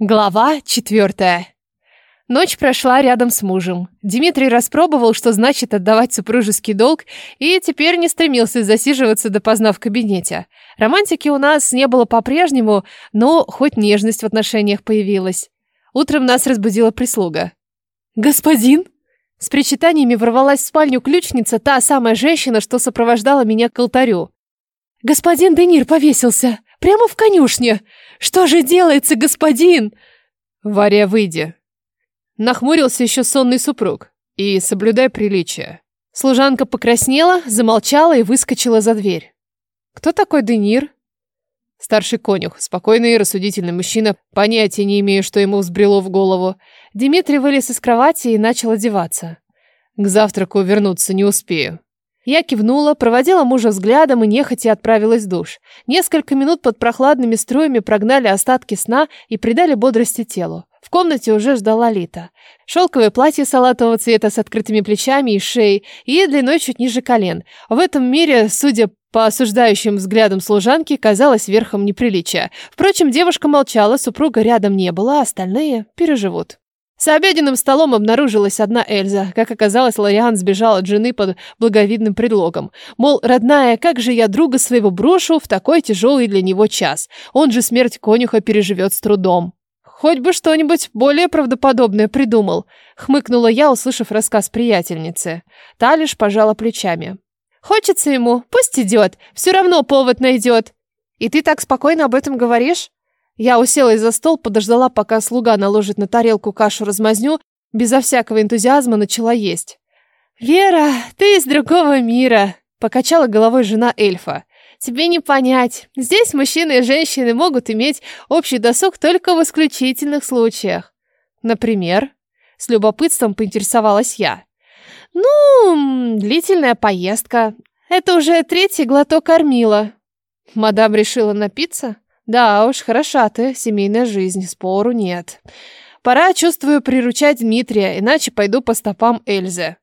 Глава четвертая. Ночь прошла рядом с мужем. Дмитрий распробовал, что значит отдавать супружеский долг, и теперь не стремился засиживаться допоздна в кабинете. Романтики у нас не было по-прежнему, но хоть нежность в отношениях появилась. Утром нас разбудила прислуга. «Господин!» С причитаниями ворвалась в спальню ключница, та самая женщина, что сопровождала меня к алтарю. «Господин Денир повесился! Прямо в конюшне! Что же делается, господин?» «Варя, выйди!» Нахмурился еще сонный супруг. «И соблюдай приличие». Служанка покраснела, замолчала и выскочила за дверь. «Кто такой Денир?» Старший конюх, спокойный и рассудительный мужчина, понятия не имею, что ему взбрело в голову. Дмитрий вылез из кровати и начал одеваться. К завтраку вернуться не успею. Я кивнула, проводила мужа взглядом и нехотя отправилась в душ. Несколько минут под прохладными струями прогнали остатки сна и придали бодрости телу. В комнате уже ждала Лита. Шелковое платье салатового цвета с открытыми плечами и шеей и длиной чуть ниже колен. В этом мире, судя по осуждающим взглядам служанки, казалось верхом неприличия. Впрочем, девушка молчала, супруга рядом не было, а остальные переживут. За обеденным столом обнаружилась одна Эльза. Как оказалось, Лориан сбежал от жены под благовидным предлогом. Мол, родная, как же я друга своего брошу в такой тяжелый для него час? Он же смерть конюха переживет с трудом. Хоть бы что-нибудь более правдоподобное придумал, хмыкнула я, услышав рассказ приятельницы. Та лишь пожала плечами. Хочется ему, пусть идет, все равно повод найдет. И ты так спокойно об этом говоришь? Я уселась за стол, подождала, пока слуга наложит на тарелку кашу-размазню, безо всякого энтузиазма начала есть. «Вера, ты из другого мира!» — покачала головой жена эльфа. «Тебе не понять. Здесь мужчины и женщины могут иметь общий досуг только в исключительных случаях. Например?» С любопытством поинтересовалась я. «Ну, длительная поездка. Это уже третий глоток кормила». «Мадам решила напиться?» Да уж, хороша ты, семейная жизнь, спору нет. Пора, чувствую, приручать Дмитрия, иначе пойду по стопам Эльзы.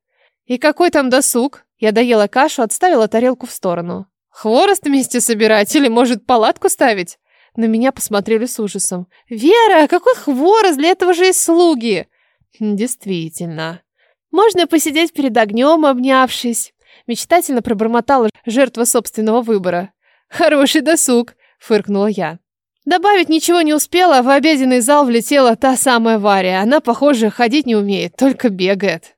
И какой там досуг? Я доела кашу, отставила тарелку в сторону. Хворост вместе собирать или, может, палатку ставить? На меня посмотрели с ужасом. «Вера, какой хворост? Для этого же и слуги!» «Действительно. Можно посидеть перед огнем, обнявшись». Мечтательно пробормотала жертва собственного выбора. «Хороший досуг фыркнула я. Добавить ничего не успела, в обеденный зал влетела та самая Варя. Она, похоже, ходить не умеет, только бегает.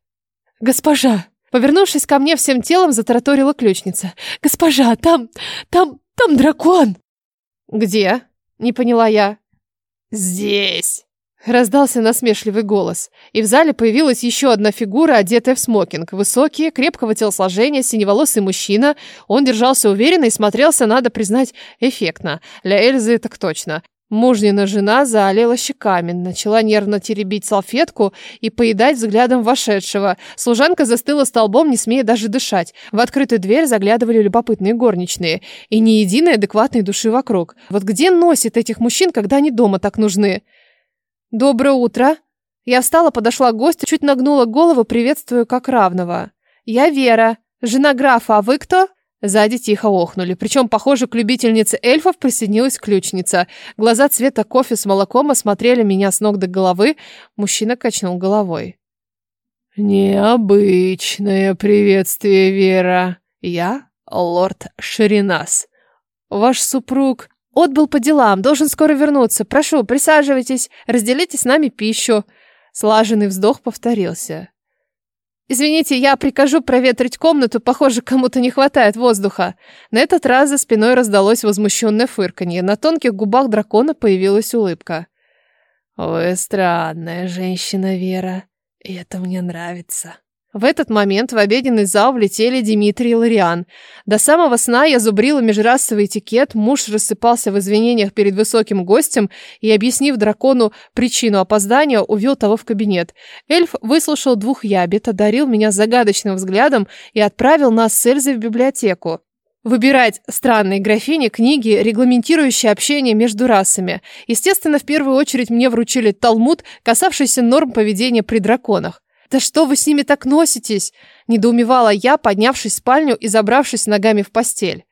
«Госпожа!» Повернувшись ко мне всем телом, затараторила ключница. «Госпожа, там... там... там дракон!» «Где?» — не поняла я. «Здесь!» Раздался насмешливый голос, и в зале появилась еще одна фигура, одетая в смокинг. Высокий, крепкого телосложения, синеволосый мужчина. Он держался уверенно и смотрелся, надо признать, эффектно. Для Эльзы так точно. Мужнина жена заолела щеками, начала нервно теребить салфетку и поедать взглядом вошедшего. Служанка застыла столбом, не смея даже дышать. В открытую дверь заглядывали любопытные горничные. И ни единой адекватной души вокруг. Вот где носит этих мужчин, когда они дома так нужны? «Доброе утро!» Я встала, подошла к гостю, чуть нагнула голову, приветствую как равного. «Я Вера, жена графа, а вы кто?» Сзади тихо охнули. Причем, похоже, к любительнице эльфов присоединилась ключница. Глаза цвета кофе с молоком осмотрели меня с ног до головы. Мужчина качнул головой. «Необычное приветствие, Вера. Я лорд Ширинас. Ваш супруг Отбыл по делам, должен скоро вернуться. Прошу, присаживайтесь, разделите с нами пищу. Слаженный вздох повторился. Извините, я прикажу проветрить комнату, похоже, кому-то не хватает воздуха. На этот раз за спиной раздалось возмущенное фырканье. На тонких губах дракона появилась улыбка. Вы странная женщина, Вера, и это мне нравится. В этот момент в обеденный зал влетели Дмитрий и Лариан. До самого сна я зубрила межрасовый этикет, муж рассыпался в извинениях перед высоким гостем и, объяснив дракону причину опоздания, увел того в кабинет. Эльф выслушал двух ябед, одарил меня загадочным взглядом и отправил нас с Эльзой в библиотеку. Выбирать странные графини книги, регламентирующие общение между расами. Естественно, в первую очередь мне вручили талмуд, касавшийся норм поведения при драконах. «Да что вы с ними так носитесь?» – недоумевала я, поднявшись в спальню и забравшись ногами в постель.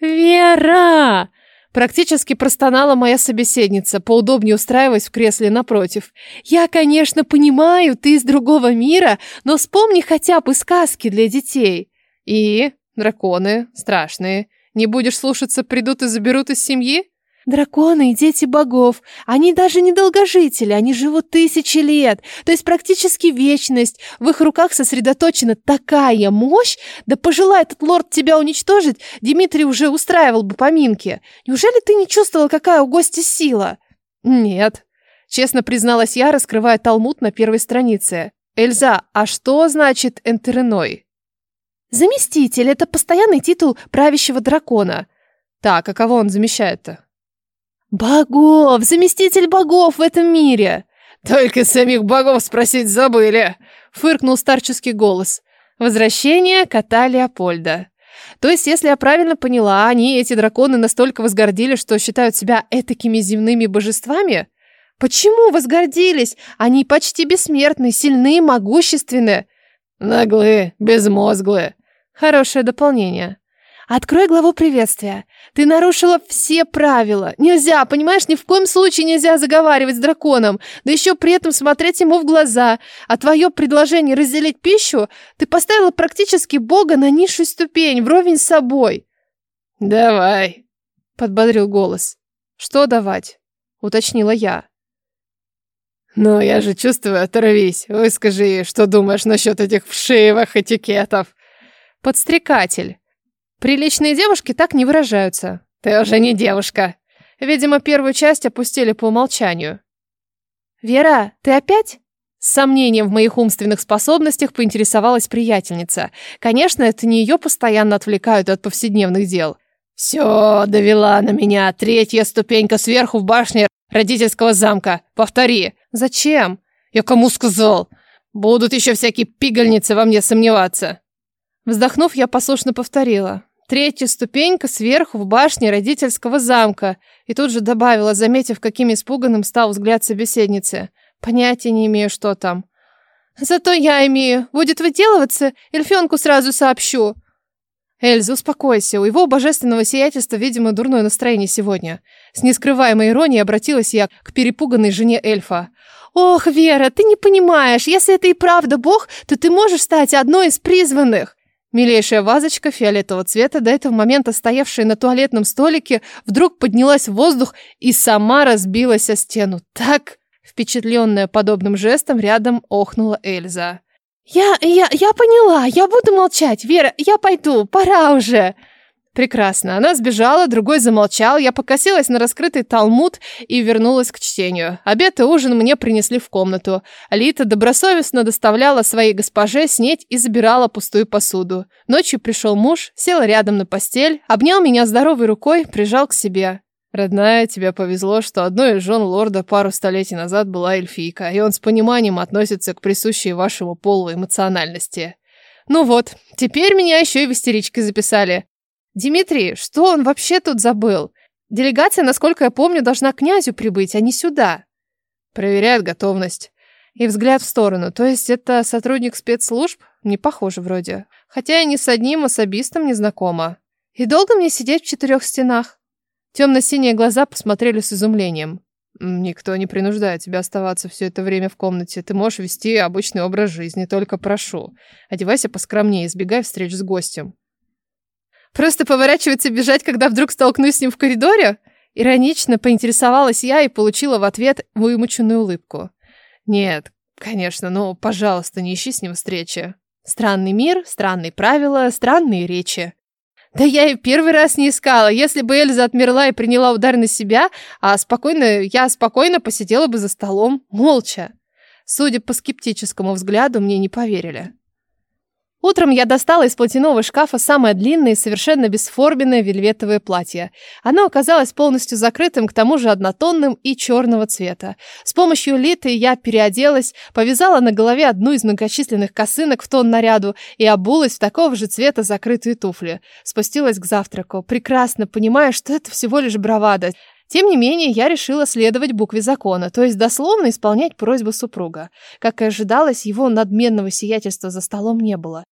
«Вера!» Практически простонала моя собеседница, поудобнее устраиваясь в кресле напротив. «Я, конечно, понимаю, ты из другого мира, но вспомни хотя бы сказки для детей». «И? Драконы? Страшные. Не будешь слушаться, придут и заберут из семьи?» Драконы и дети богов, они даже не долгожители, они живут тысячи лет, то есть практически вечность. В их руках сосредоточена такая мощь, да пожелай этот лорд тебя уничтожить, Дмитрий уже устраивал бы поминки. Неужели ты не чувствовала, какая у гостя сила? Нет, честно призналась я, раскрывая талмуд на первой странице. Эльза, а что значит энтереной? Заместитель – это постоянный титул правящего дракона. Так, а кого он замещает-то? Богов! Заместитель богов в этом мире! Только самих богов спросить забыли! Фыркнул старческий голос. Возвращение кота Леопольда. То есть, если я правильно поняла, они, эти драконы, настолько возгордились, что считают себя этакими земными божествами? Почему возгордились? Они почти бессмертны, сильны, могущественны. Наглые, безмозглые. Хорошее дополнение. Открой главу приветствия. Ты нарушила все правила. Нельзя, понимаешь, ни в коем случае нельзя заговаривать с драконом, да еще при этом смотреть ему в глаза. А твое предложение разделить пищу ты поставила практически Бога на низшую ступень, вровень с собой. Давай, подбодрил голос. Что давать? Уточнила я. «Ну, я же чувствую, оторвись. Выскажи, что думаешь насчет этих вшивых этикетов?» «Подстрекатель. Приличные девушки так не выражаются. Ты уже не девушка. Видимо, первую часть опустили по умолчанию. Вера, ты опять? С сомнением в моих умственных способностях поинтересовалась приятельница. Конечно, это не ее постоянно отвлекают от повседневных дел. Все, довела на меня. Третья ступенька сверху в башне родительского замка. Повтори. Зачем? Я кому сказал? Будут еще всякие пигольницы во мне сомневаться. Вздохнув, я послушно повторила. Третья ступенька сверху в башне родительского замка. И тут же добавила, заметив, каким испуганным стал взгляд собеседницы. Понятия не имею, что там. Зато я имею. Будет выделываться, эльфенку сразу сообщу. Эльза, успокойся. У его божественного сиятельства, видимо, дурное настроение сегодня. С нескрываемой иронией обратилась я к перепуганной жене эльфа. Ох, Вера, ты не понимаешь, если это и правда бог, то ты можешь стать одной из призванных. Милейшая вазочка фиолетового цвета, до этого момента стоявшая на туалетном столике, вдруг поднялась в воздух и сама разбилась о стену. Так, впечатленная подобным жестом, рядом охнула Эльза. «Я, я, я поняла, я буду молчать, Вера, я пойду, пора уже!» Прекрасно. Она сбежала, другой замолчал. Я покосилась на раскрытый талмуд и вернулась к чтению. Обед и ужин мне принесли в комнату. Алита добросовестно доставляла своей госпоже снеть и забирала пустую посуду. Ночью пришел муж, сел рядом на постель, обнял меня здоровой рукой, прижал к себе. «Родная, тебе повезло, что одной из жен лорда пару столетий назад была эльфийка, и он с пониманием относится к присущей вашему полу эмоциональности». «Ну вот, теперь меня еще и в истеричкой записали. Дмитрий, что он вообще тут забыл? Делегация, насколько я помню, должна к князю прибыть, а не сюда. Проверяет готовность. И взгляд в сторону. То есть это сотрудник спецслужб? Не похоже вроде. Хотя я ни с одним особистом не знакома. И долго мне сидеть в четырех стенах? Темно-синие глаза посмотрели с изумлением. Никто не принуждает тебя оставаться все это время в комнате. Ты можешь вести обычный образ жизни, только прошу. Одевайся поскромнее, избегай встреч с гостем. Просто поворачиваться бежать, когда вдруг столкнусь с ним в коридоре? Иронично поинтересовалась я и получила в ответ вымученную улыбку. Нет, конечно, но, пожалуйста, не ищи с ним встречи. Странный мир, странные правила, странные речи. Да я и первый раз не искала. Если бы Эльза отмерла и приняла удар на себя, а спокойно, я спокойно посидела бы за столом, молча. Судя по скептическому взгляду, мне не поверили. Утром я достала из платяного шкафа самое длинное и совершенно бесформенное вельветовое платье. Оно оказалось полностью закрытым, к тому же однотонным и черного цвета. С помощью Литы я переоделась, повязала на голове одну из многочисленных косынок в тон наряду и обулась в такого же цвета закрытые туфли. Спустилась к завтраку, прекрасно понимая, что это всего лишь бравада. Тем не менее, я решила следовать букве закона, то есть дословно исполнять просьбу супруга. Как и ожидалось, его надменного сиятельства за столом не было.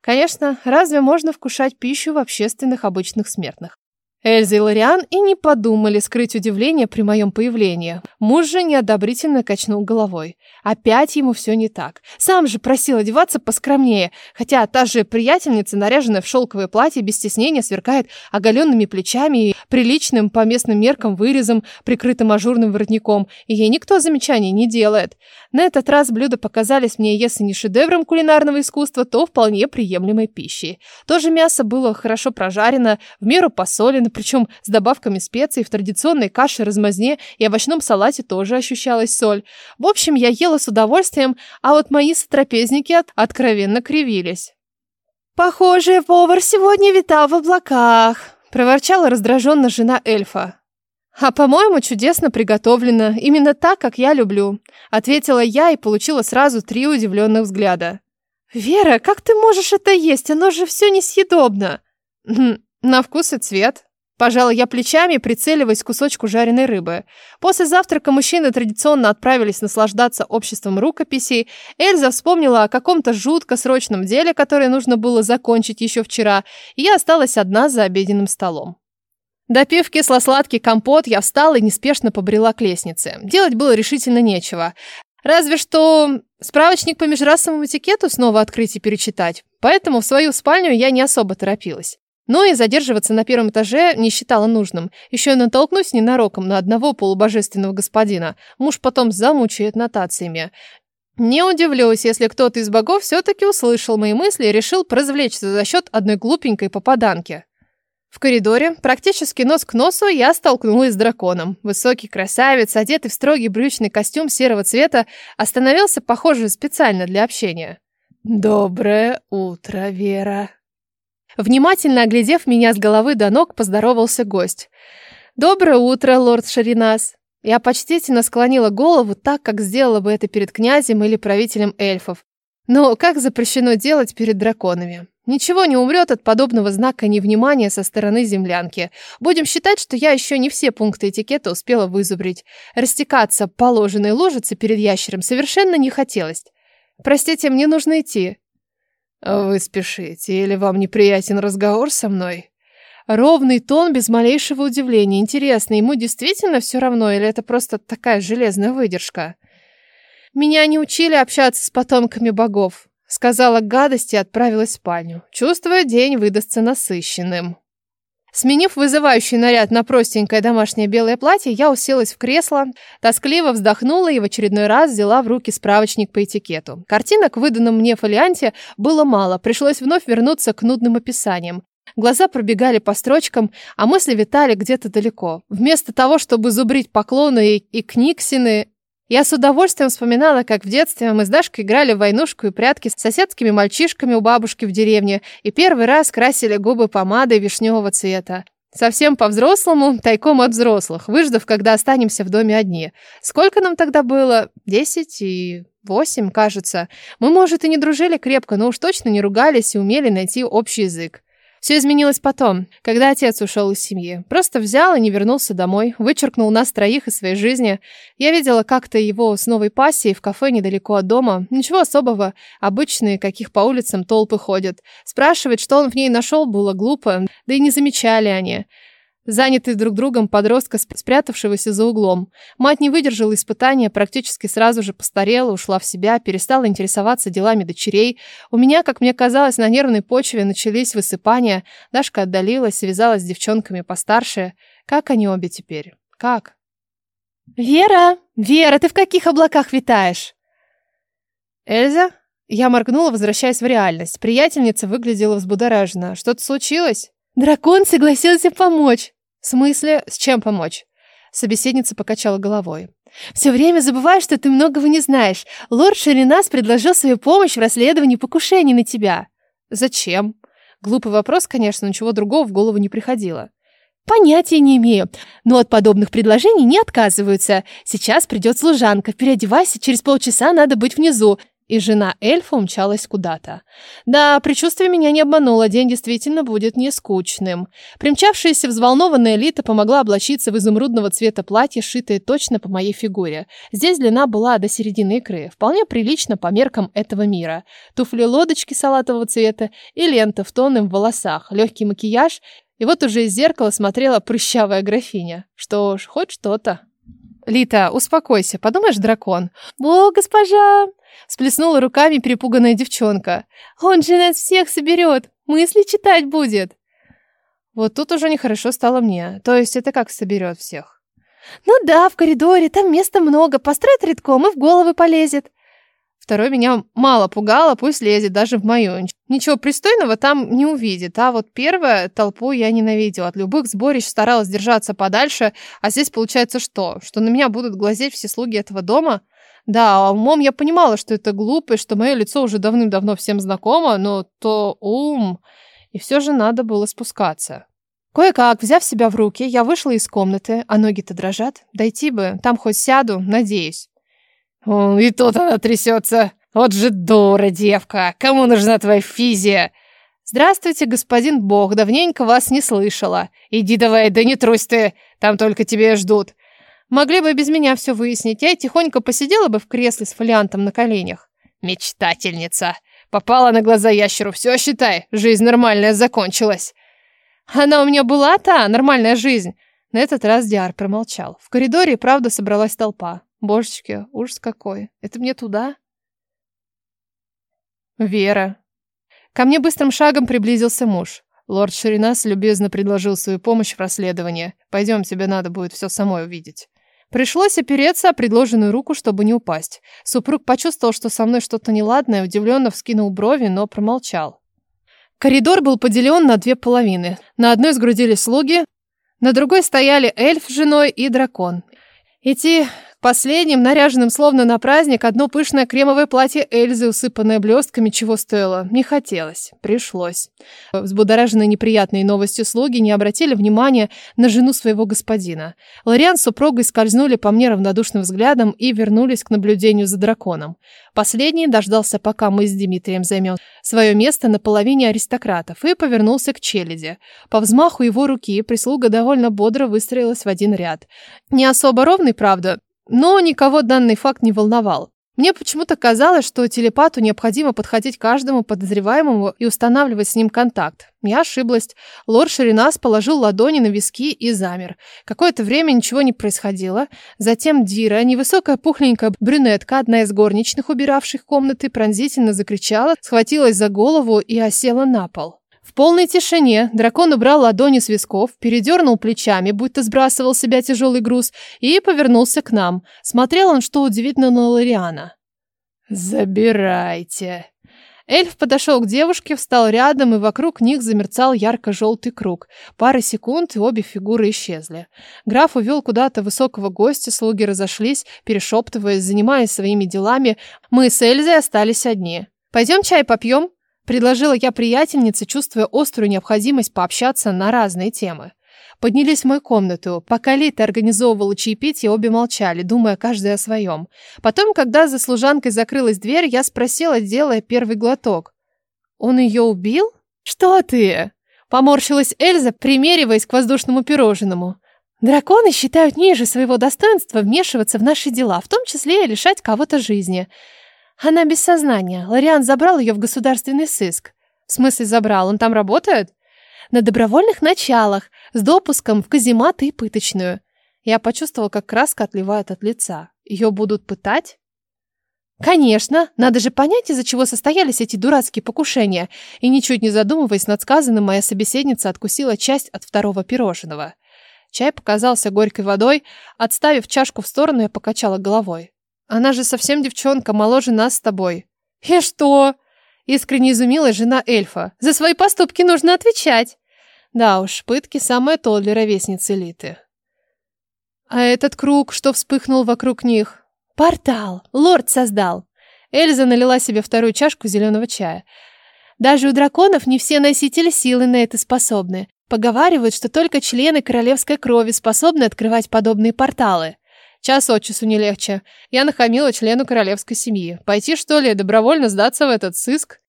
Конечно, разве можно вкушать пищу в общественных обычных смертных? Эльза и Лориан и не подумали скрыть удивление при моем появлении. Муж же неодобрительно качнул головой. Опять ему все не так. Сам же просил одеваться поскромнее, хотя та же приятельница, наряженная в шелковое платье, без стеснения сверкает оголенными плечами и приличным по местным меркам вырезом, прикрытым ажурным воротником, и ей никто замечаний не делает. На этот раз блюда показались мне, если не шедевром кулинарного искусства, то вполне приемлемой пищей. То же мясо было хорошо прожарено, в меру посолено, причем с добавками специй, в традиционной каше размазне и овощном салате тоже ощущалась соль. В общем, я ела с удовольствием, а вот мои сотрапезники от откровенно кривились. «Похоже, повар сегодня витал в облаках», — проворчала раздраженно жена эльфа. «А, по-моему, чудесно приготовлено, именно так, как я люблю», — ответила я и получила сразу три удивленных взгляда. «Вера, как ты можешь это есть? Оно же все несъедобно!» «Хм, «На вкус и цвет», Пожала я плечами, прицеливаясь к кусочку жареной рыбы. После завтрака мужчины традиционно отправились наслаждаться обществом рукописей. Эльза вспомнила о каком-то жутко срочном деле, которое нужно было закончить еще вчера, и я осталась одна за обеденным столом. Допив кисло-сладкий компот, я встала и неспешно побрела к лестнице. Делать было решительно нечего. Разве что справочник по межрасовому этикету снова открыть и перечитать. Поэтому в свою спальню я не особо торопилась. Но и задерживаться на первом этаже не считала нужным. Еще и натолкнусь ненароком на одного полубожественного господина. Муж потом замучает нотациями. Не удивлюсь, если кто-то из богов все-таки услышал мои мысли и решил поразвлечься за счет одной глупенькой попаданки. В коридоре, практически нос к носу, я столкнулась с драконом. Высокий красавец, одетый в строгий брючный костюм серого цвета, остановился, похоже, специально для общения. «Доброе утро, Вера», Внимательно оглядев меня с головы до ног, поздоровался гость. «Доброе утро, лорд Шаринас!» Я почтительно склонила голову так, как сделала бы это перед князем или правителем эльфов. Но как запрещено делать перед драконами? Ничего не умрет от подобного знака невнимания со стороны землянки. Будем считать, что я еще не все пункты этикета успела вызубрить. Растекаться положенной ложице перед ящером совершенно не хотелось. «Простите, мне нужно идти», «Вы спешите, или вам неприятен разговор со мной?» Ровный тон без малейшего удивления. Интересно, ему действительно все равно, или это просто такая железная выдержка? «Меня не учили общаться с потомками богов», — сказала гадость и отправилась в спальню, чувствуя, день выдастся насыщенным. Сменив вызывающий наряд на простенькое домашнее белое платье, я уселась в кресло, тоскливо вздохнула и в очередной раз взяла в руки справочник по этикету. Картинок в выданном мне фолианте было мало, пришлось вновь вернуться к нудным описаниям. Глаза пробегали по строчкам, а мысли витали где-то далеко. Вместо того, чтобы зубрить поклоны и, книгсины, я с удовольствием вспоминала, как в детстве мы с Дашкой играли в войнушку и прятки с соседскими мальчишками у бабушки в деревне и первый раз красили губы помадой вишневого цвета. Совсем по-взрослому, тайком от взрослых, выждав, когда останемся в доме одни. Сколько нам тогда было? Десять и восемь, кажется. Мы, может, и не дружили крепко, но уж точно не ругались и умели найти общий язык. Все изменилось потом, когда отец ушел из семьи. Просто взял и не вернулся домой, вычеркнул нас троих из своей жизни. Я видела как-то его с новой пассией в кафе недалеко от дома. Ничего особого, обычные, каких по улицам толпы ходят. Спрашивать, что он в ней нашел, было глупо, да и не замечали они занятый друг другом подростка, спрятавшегося за углом. Мать не выдержала испытания, практически сразу же постарела, ушла в себя, перестала интересоваться делами дочерей. У меня, как мне казалось, на нервной почве начались высыпания. Дашка отдалилась, связалась с девчонками постарше. Как они обе теперь? Как? «Вера! Вера, ты в каких облаках витаешь?» «Эльза?» Я моргнула, возвращаясь в реальность. Приятельница выглядела взбудораженно. «Что-то случилось?» «Дракон согласился помочь!» «В смысле? С чем помочь?» Собеседница покачала головой. «Все время забываешь, что ты многого не знаешь. Лорд Шеринас предложил свою помощь в расследовании покушений на тебя». «Зачем?» Глупый вопрос, конечно, ничего другого в голову не приходило. Понятия не имею, но от подобных предложений не отказываются. Сейчас придет служанка, переодевайся, через полчаса надо быть внизу и жена эльфа умчалась куда-то. Да, предчувствие меня не обмануло, день действительно будет не скучным. Примчавшаяся взволнованная Лита помогла облачиться в изумрудного цвета платье, сшитое точно по моей фигуре. Здесь длина была до середины икры, вполне прилично по меркам этого мира. Туфли-лодочки салатового цвета и лента в тонном волосах, легкий макияж И вот уже из зеркала смотрела прыщавая графиня. Что ж, хоть что-то. Лита, успокойся, подумаешь, дракон. О, госпожа! Сплеснула руками перепуганная девчонка. Он же нас всех соберет, мысли читать будет. Вот тут уже нехорошо стало мне. То есть это как соберет всех? Ну да, в коридоре, там места много, построит редком и в головы полезет. Второй меня мало пугало, пусть лезет даже в мою. Ничего пристойного там не увидит. А вот первое, толпу я ненавидела. От любых сборищ старалась держаться подальше. А здесь получается что? Что на меня будут глазеть все слуги этого дома? Да, а умом я понимала, что это глупо, и что мое лицо уже давным-давно всем знакомо, но то ум... И все же надо было спускаться. Кое-как, взяв себя в руки, я вышла из комнаты, а ноги-то дрожат. Дойти бы, там хоть сяду, надеюсь. И тут она трясется. Вот же дура девка. Кому нужна твоя физия? Здравствуйте, господин Бог. Давненько вас не слышала. Иди давай, да не трусь ты. Там только тебя ждут. Могли бы без меня все выяснить. Я тихонько посидела бы в кресле с фолиантом на коленях. Мечтательница. Попала на глаза ящеру. Все, считай, жизнь нормальная закончилась. Она у меня была та, нормальная жизнь. На этот раз Диар промолчал. В коридоре, правда, собралась толпа. Божечки, ужас какой. Это мне туда? Вера. Ко мне быстрым шагом приблизился муж. Лорд Ширинас любезно предложил свою помощь в расследовании. Пойдем, тебе надо будет все самой увидеть. Пришлось опереться о предложенную руку, чтобы не упасть. Супруг почувствовал, что со мной что-то неладное, удивленно вскинул брови, но промолчал. Коридор был поделен на две половины. На одной сгрудились слуги, на другой стояли эльф с женой и дракон. Идти Последним, наряженным словно на праздник, одно пышное кремовое платье Эльзы, усыпанное блестками, чего стоило. Не хотелось. Пришлось. Взбудораженные неприятной новостью слуги не обратили внимания на жену своего господина. Лориан с супругой скользнули по мне равнодушным взглядом и вернулись к наблюдению за драконом. Последний дождался, пока мы с Дмитрием займем свое место на половине аристократов, и повернулся к челяди. По взмаху его руки прислуга довольно бодро выстроилась в один ряд. Не особо ровный, правда, но никого данный факт не волновал. Мне почему-то казалось, что телепату необходимо подходить каждому подозреваемому и устанавливать с ним контакт. Я ошиблась. Лорд Ширинас положил ладони на виски и замер. Какое-то время ничего не происходило. Затем Дира, невысокая пухленькая брюнетка, одна из горничных, убиравших комнаты, пронзительно закричала, схватилась за голову и осела на пол. В полной тишине дракон убрал ладони с висков, передернул плечами, будто сбрасывал с себя тяжелый груз, и повернулся к нам. Смотрел он, что удивительно, на Лориана. «Забирайте». Эльф подошел к девушке, встал рядом, и вокруг них замерцал ярко-желтый круг. Пара секунд, и обе фигуры исчезли. Граф увел куда-то высокого гостя, слуги разошлись, перешептываясь, занимаясь своими делами. Мы с Эльзой остались одни. «Пойдем чай попьем?» Предложила я приятельнице, чувствуя острую необходимость пообщаться на разные темы. Поднялись в мою комнату. Пока Лита организовывала чаепитие, обе молчали, думая каждый о своем. Потом, когда за служанкой закрылась дверь, я спросила, делая первый глоток. «Он ее убил?» «Что ты?» Поморщилась Эльза, примериваясь к воздушному пирожному. «Драконы считают ниже своего достоинства вмешиваться в наши дела, в том числе и лишать кого-то жизни. Она без сознания. Лориан забрал ее в государственный сыск. В смысле забрал? Он там работает? На добровольных началах, с допуском в казематы и пыточную. Я почувствовала, как краска отливает от лица. Ее будут пытать? Конечно, надо же понять, из-за чего состоялись эти дурацкие покушения. И ничуть не задумываясь над сказанным, моя собеседница откусила часть от второго пирожного. Чай показался горькой водой. Отставив чашку в сторону, я покачала головой. Она же совсем девчонка, моложе нас с тобой. И что? Искренне изумилась жена эльфа. За свои поступки нужно отвечать. Да уж, пытки самое то для ровесницы Литы. А этот круг, что вспыхнул вокруг них? Портал. Лорд создал. Эльза налила себе вторую чашку зеленого чая. Даже у драконов не все носители силы на это способны. Поговаривают, что только члены королевской крови способны открывать подобные порталы. Час от часу не легче. Я нахамила члену королевской семьи. Пойти, что ли, добровольно сдаться в этот сыск?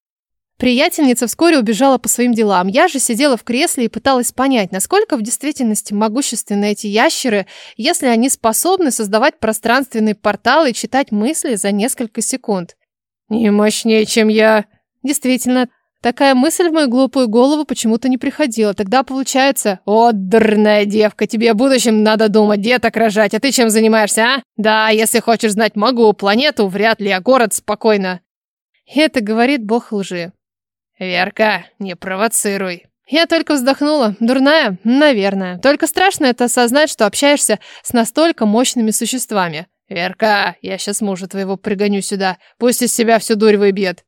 Приятельница вскоре убежала по своим делам. Я же сидела в кресле и пыталась понять, насколько в действительности могущественны эти ящеры, если они способны создавать пространственные порталы и читать мысли за несколько секунд. «Не мощнее, чем я». Действительно, Такая мысль в мою глупую голову почему-то не приходила. Тогда получается... «О, дурная девка, тебе о будущем надо думать, деток рожать, а ты чем занимаешься, а? Да, если хочешь знать, могу, планету вряд ли, а город спокойно». Это говорит бог лжи. «Верка, не провоцируй». Я только вздохнула. Дурная? Наверное. Только страшно это осознать, что общаешься с настолько мощными существами. «Верка, я сейчас мужа твоего пригоню сюда. Пусть из себя всю дурь выбьет».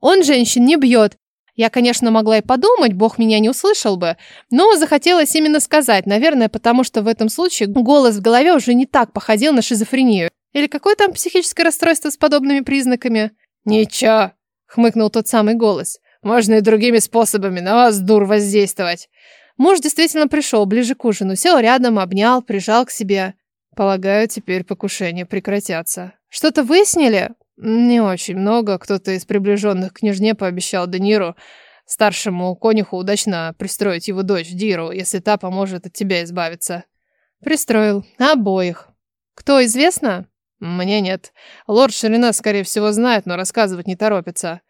Он женщин не бьет. Я, конечно, могла и подумать, бог меня не услышал бы, но захотелось именно сказать, наверное, потому что в этом случае голос в голове уже не так походил на шизофрению. Или какое там психическое расстройство с подобными признаками? «Ничего», — хмыкнул тот самый голос. «Можно и другими способами на вас, дур, воздействовать». Муж действительно пришел ближе к ужину, сел рядом, обнял, прижал к себе. Полагаю, теперь покушения прекратятся. Что-то выяснили? Не очень много. Кто-то из приближенных к княжне пообещал Даниру, старшему конюху, удачно пристроить его дочь Диру, если та поможет от тебя избавиться. Пристроил. Обоих. Кто, известно? Мне нет. Лорд Ширина, скорее всего, знает, но рассказывать не торопится.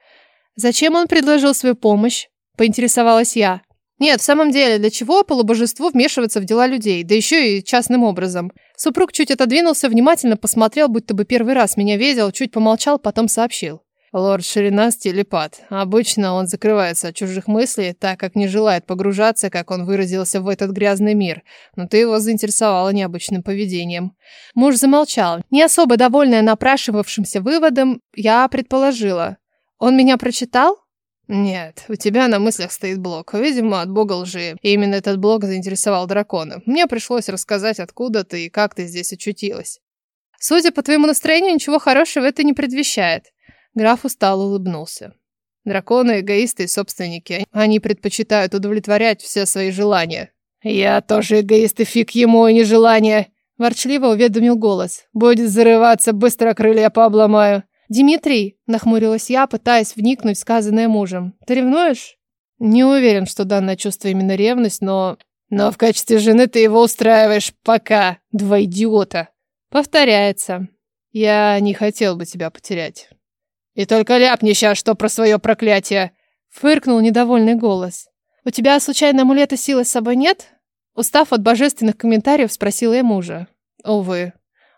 Зачем он предложил свою помощь? Поинтересовалась я. Нет, в самом деле, для чего полубожеству вмешиваться в дела людей, да еще и частным образом? Супруг чуть отодвинулся, внимательно посмотрел, будто бы первый раз меня видел, чуть помолчал, потом сообщил. Лорд Ширинас телепат. Обычно он закрывается от чужих мыслей, так как не желает погружаться, как он выразился, в этот грязный мир. Но ты его заинтересовала необычным поведением. Муж замолчал. Не особо довольная напрашивавшимся выводом, я предположила. Он меня прочитал? «Нет, у тебя на мыслях стоит блок. Видимо, от бога лжи. И именно этот блок заинтересовал дракона. Мне пришлось рассказать, откуда ты и как ты здесь очутилась». «Судя по твоему настроению, ничего хорошего это не предвещает». Граф устало улыбнулся. Драконы – эгоисты и собственники. Они предпочитают удовлетворять все свои желания. «Я тоже эгоист и фиг ему и не желание!» Ворчливо уведомил голос. «Будет зарываться, быстро крылья пообломаю!» «Димитрий», — нахмурилась я, пытаясь вникнуть в сказанное мужем, — «ты ревнуешь?» «Не уверен, что данное чувство именно ревность, но...» «Но в качестве жены ты его устраиваешь пока, два идиота!» «Повторяется. Я не хотел бы тебя потерять». «И только ляпни сейчас, что про свое проклятие!» Фыркнул недовольный голос. «У тебя, случайно, амулета силы с собой нет?» Устав от божественных комментариев, спросила я мужа. «Увы»,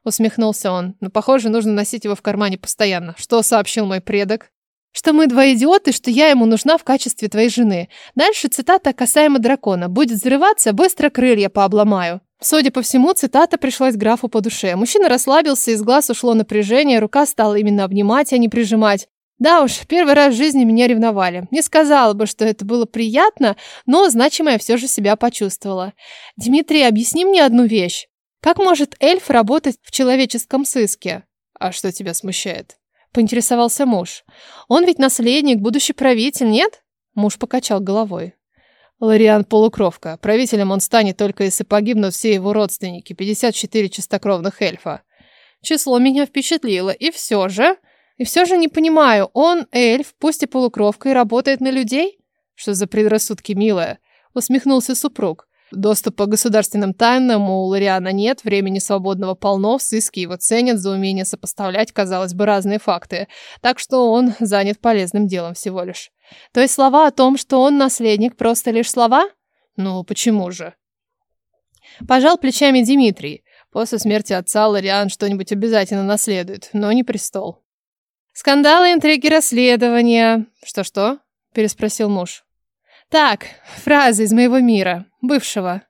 усмехнулся он. Но, похоже, нужно носить его в кармане постоянно. Что сообщил мой предок? Что мы два идиоты, что я ему нужна в качестве твоей жены. Дальше цитата касаемо дракона. Будет взрываться, быстро крылья пообломаю. Судя по всему, цитата пришлась графу по душе. Мужчина расслабился, из глаз ушло напряжение, рука стала именно обнимать, а не прижимать. Да уж, первый раз в жизни меня ревновали. Не сказала бы, что это было приятно, но значимое все же себя почувствовала. «Дмитрий, объясни мне одну вещь. Как может эльф работать в человеческом сыске? А что тебя смущает? Поинтересовался муж. Он ведь наследник, будущий правитель, нет? Муж покачал головой. Лариан полукровка. Правителем он станет только если погибнут все его родственники, 54 чистокровных эльфа. Число меня впечатлило, и все же... И все же не понимаю, он эльф, пусть и полукровка, и работает на людей? Что за предрассудки, милая? Усмехнулся супруг. Доступа к государственным тайнам у Лариана нет, времени свободного полно, в сыске его ценят за умение сопоставлять, казалось бы, разные факты. Так что он занят полезным делом всего лишь. То есть слова о том, что он наследник, просто лишь слова? Ну, почему же? Пожал плечами Дмитрий. После смерти отца Лариан что-нибудь обязательно наследует, но не престол. Скандалы, интриги, расследования. Что-что? Переспросил муж. Так, фраза из моего мира, бывшего.